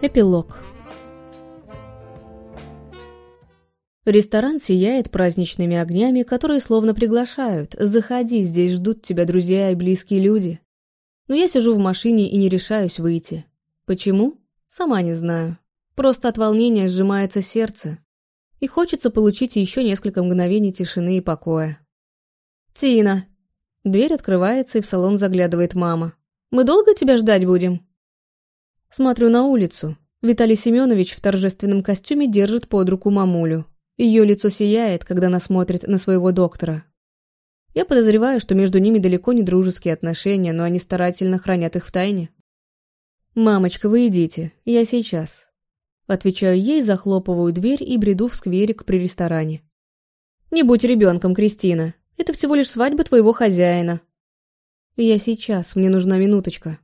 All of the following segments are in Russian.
Эпилог Ресторан сияет праздничными огнями, которые словно приглашают. Заходи, здесь ждут тебя друзья и близкие люди. Но я сижу в машине и не решаюсь выйти. Почему? Сама не знаю. Просто от волнения сжимается сердце. И хочется получить еще несколько мгновений тишины и покоя. «Тина!» Дверь открывается, и в салон заглядывает мама. «Мы долго тебя ждать будем?» Смотрю на улицу. Виталий Семенович в торжественном костюме держит под руку мамулю. Ее лицо сияет, когда она смотрит на своего доктора. Я подозреваю, что между ними далеко не дружеские отношения, но они старательно хранят их в тайне. «Мамочка, вы идите, я сейчас». Отвечаю ей, захлопываю дверь и бреду в скверик при ресторане. «Не будь ребенком, Кристина. Это всего лишь свадьба твоего хозяина». «Я сейчас, мне нужна минуточка».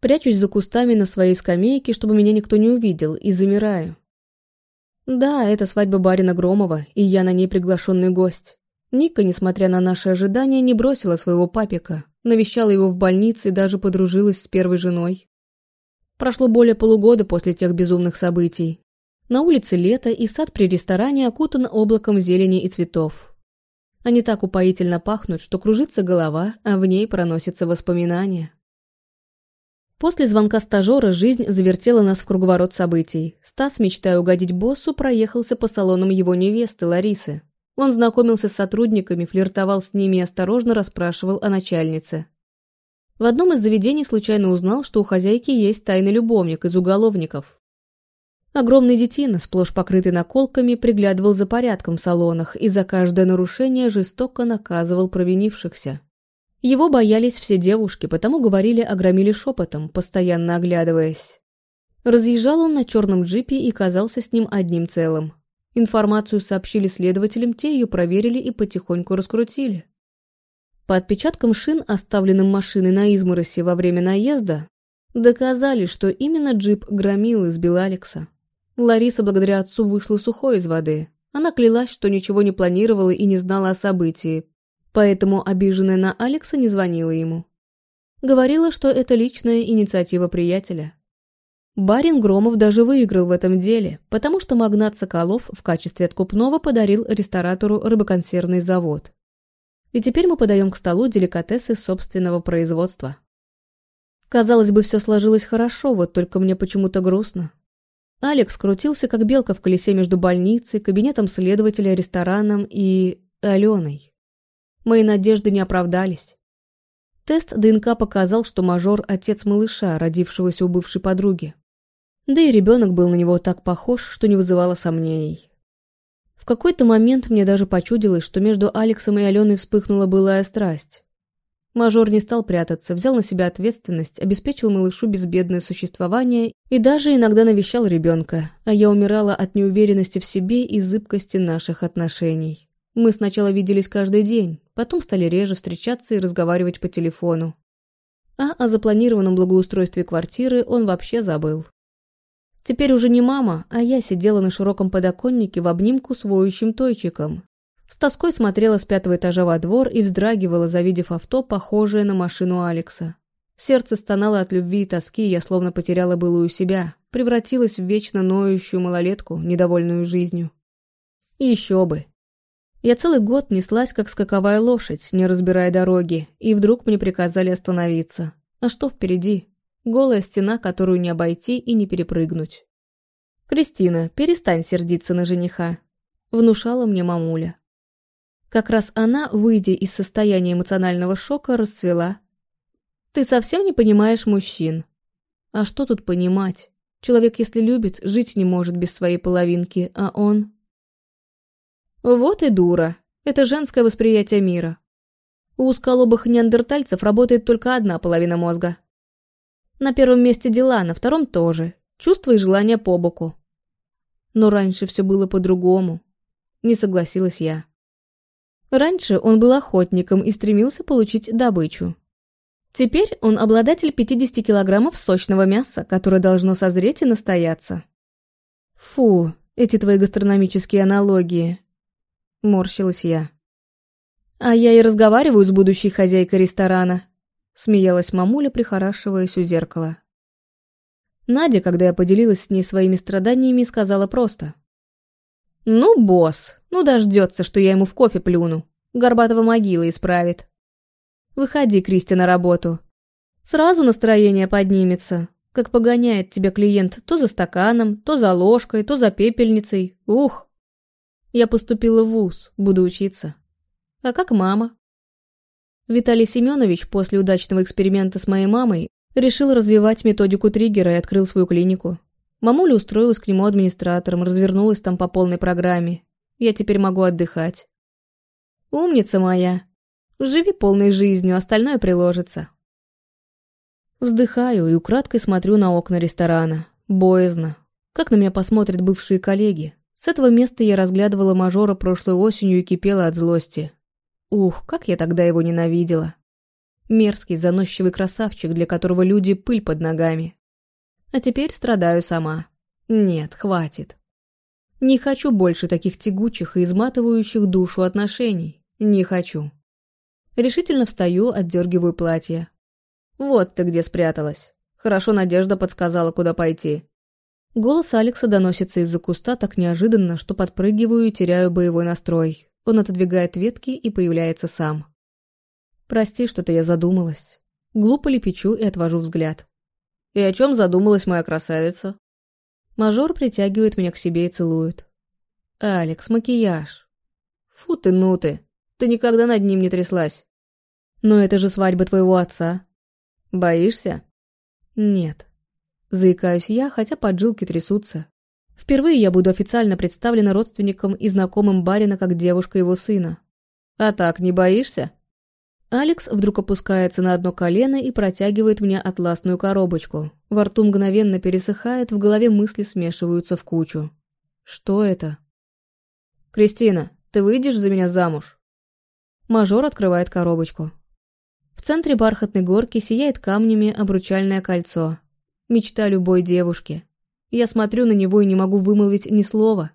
Прячусь за кустами на своей скамейке, чтобы меня никто не увидел, и замираю. Да, это свадьба барина Громова, и я на ней приглашенный гость. Ника, несмотря на наши ожидания, не бросила своего папика, навещала его в больнице и даже подружилась с первой женой. Прошло более полугода после тех безумных событий. На улице лето, и сад при ресторане окутан облаком зелени и цветов. Они так упоительно пахнут, что кружится голова, а в ней проносятся воспоминания. После звонка стажера жизнь завертела нас в круговорот событий. Стас, мечтая угодить боссу, проехался по салонам его невесты Ларисы. Он знакомился с сотрудниками, флиртовал с ними и осторожно расспрашивал о начальнице. В одном из заведений случайно узнал, что у хозяйки есть тайный любовник из уголовников. Огромный детина, сплошь покрытый наколками, приглядывал за порядком в салонах и за каждое нарушение жестоко наказывал провинившихся. Его боялись все девушки, потому говорили о громиле шепотом, постоянно оглядываясь. Разъезжал он на черном джипе и казался с ним одним целым. Информацию сообщили следователям, те ее проверили и потихоньку раскрутили. По отпечаткам шин, оставленным машиной на изморосе во время наезда, доказали, что именно джип громил и сбил Алекса. Лариса благодаря отцу вышла сухой из воды. Она клялась, что ничего не планировала и не знала о событии, поэтому обиженная на Алекса не звонила ему. Говорила, что это личная инициатива приятеля. Барин Громов даже выиграл в этом деле, потому что магнат Соколов в качестве откупного подарил ресторатору рыбоконсервный завод. И теперь мы подаем к столу деликатесы собственного производства. Казалось бы, все сложилось хорошо, вот только мне почему-то грустно. Алекс крутился, как белка в колесе между больницей, кабинетом следователя, рестораном и... Аленой. Мои надежды не оправдались. Тест ДНК показал, что мажор – отец малыша, родившегося у бывшей подруги. Да и ребенок был на него так похож, что не вызывало сомнений. В какой-то момент мне даже почудилось, что между Алексом и Аленой вспыхнула былая страсть. Мажор не стал прятаться, взял на себя ответственность, обеспечил малышу безбедное существование и даже иногда навещал ребенка, а я умирала от неуверенности в себе и зыбкости наших отношений. Мы сначала виделись каждый день, потом стали реже встречаться и разговаривать по телефону. А о запланированном благоустройстве квартиры он вообще забыл. Теперь уже не мама, а я сидела на широком подоконнике в обнимку с воющим тойчиком. С тоской смотрела с пятого этажа во двор и вздрагивала, завидев авто, похожее на машину Алекса. Сердце стонало от любви и тоски, я словно потеряла былую себя, превратилась в вечно ноющую малолетку, недовольную жизнью. И еще бы, я целый год неслась, как скаковая лошадь, не разбирая дороги, и вдруг мне приказали остановиться. А что впереди? Голая стена, которую не обойти и не перепрыгнуть. «Кристина, перестань сердиться на жениха», — внушала мне мамуля. Как раз она, выйдя из состояния эмоционального шока, расцвела. «Ты совсем не понимаешь мужчин». «А что тут понимать? Человек, если любит, жить не может без своей половинки, а он...» Вот и дура. Это женское восприятие мира. У узколобых неандертальцев работает только одна половина мозга. На первом месте дела, на втором тоже. Чувства и желания по боку. Но раньше все было по-другому. Не согласилась я. Раньше он был охотником и стремился получить добычу. Теперь он обладатель 50 килограммов сочного мяса, которое должно созреть и настояться. Фу, эти твои гастрономические аналогии. Морщилась я. «А я и разговариваю с будущей хозяйкой ресторана», — смеялась мамуля, прихорашиваясь у зеркала. Надя, когда я поделилась с ней своими страданиями, сказала просто. «Ну, босс, ну дождется, что я ему в кофе плюну. Горбатого могила исправит. Выходи, Кристи, на работу. Сразу настроение поднимется, как погоняет тебя клиент то за стаканом, то за ложкой, то за пепельницей. Ух! Я поступила в ВУЗ, буду учиться. А как мама? Виталий Семенович после удачного эксперимента с моей мамой решил развивать методику триггера и открыл свою клинику. Мамуля устроилась к нему администратором, развернулась там по полной программе. Я теперь могу отдыхать. Умница моя. Живи полной жизнью, остальное приложится. Вздыхаю и украдкой смотрю на окна ресторана. Боязно. Как на меня посмотрят бывшие коллеги. С этого места я разглядывала мажора прошлой осенью и кипела от злости. Ух, как я тогда его ненавидела. Мерзкий, заносчивый красавчик, для которого люди пыль под ногами. А теперь страдаю сама. Нет, хватит. Не хочу больше таких тягучих и изматывающих душу отношений. Не хочу. Решительно встаю, отдергиваю платье. Вот ты где спряталась. Хорошо Надежда подсказала, куда пойти. Голос Алекса доносится из-за куста так неожиданно, что подпрыгиваю и теряю боевой настрой. Он отодвигает ветки и появляется сам. Прости, что-то я задумалась. Глупо лепечу и отвожу взгляд. И о чем задумалась моя красавица? Мажор притягивает меня к себе и целует. Алекс, макияж. Фу ты, ну ты. Ты никогда над ним не тряслась. Но это же свадьба твоего отца. Боишься? Нет. Заикаюсь я, хотя поджилки трясутся. Впервые я буду официально представлена родственникам и знакомым барина как девушка его сына. А так, не боишься? Алекс вдруг опускается на одно колено и протягивает мне атласную коробочку. Во рту мгновенно пересыхает, в голове мысли смешиваются в кучу. Что это? «Кристина, ты выйдешь за меня замуж?» Мажор открывает коробочку. В центре бархатной горки сияет камнями обручальное кольцо. Мечта любой девушки. Я смотрю на него и не могу вымолвить ни слова.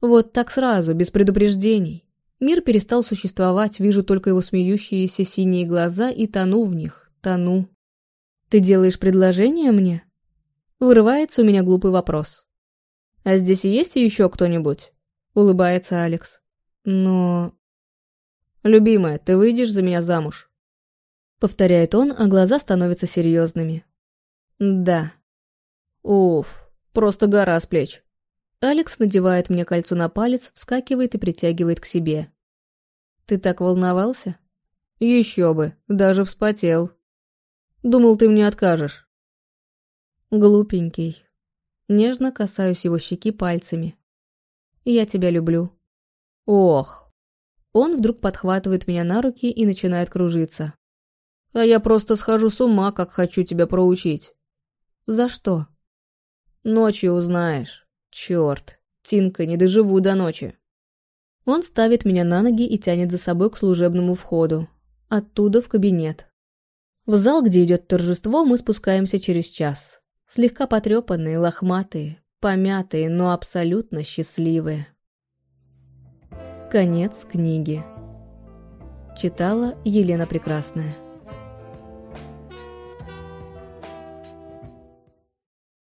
Вот так сразу, без предупреждений. Мир перестал существовать, вижу только его смеющиеся синие глаза и тону в них, тону. «Ты делаешь предложение мне?» Вырывается у меня глупый вопрос. «А здесь есть еще кто-нибудь?» Улыбается Алекс. «Но...» «Любимая, ты выйдешь за меня замуж?» Повторяет он, а глаза становятся серьезными. «Да». «Уф, просто гора с плеч». Алекс надевает мне кольцо на палец, вскакивает и притягивает к себе. «Ты так волновался?» «Еще бы, даже вспотел. Думал, ты мне откажешь». «Глупенький». Нежно касаюсь его щеки пальцами. «Я тебя люблю». «Ох». Он вдруг подхватывает меня на руки и начинает кружиться. «А я просто схожу с ума, как хочу тебя проучить». «За что?» «Ночью узнаешь». Черт, Тинка, не доживу до ночи. Он ставит меня на ноги и тянет за собой к служебному входу. Оттуда в кабинет. В зал, где идет торжество, мы спускаемся через час. Слегка потрепанные, лохматые, помятые, но абсолютно счастливые. Конец книги. Читала Елена Прекрасная.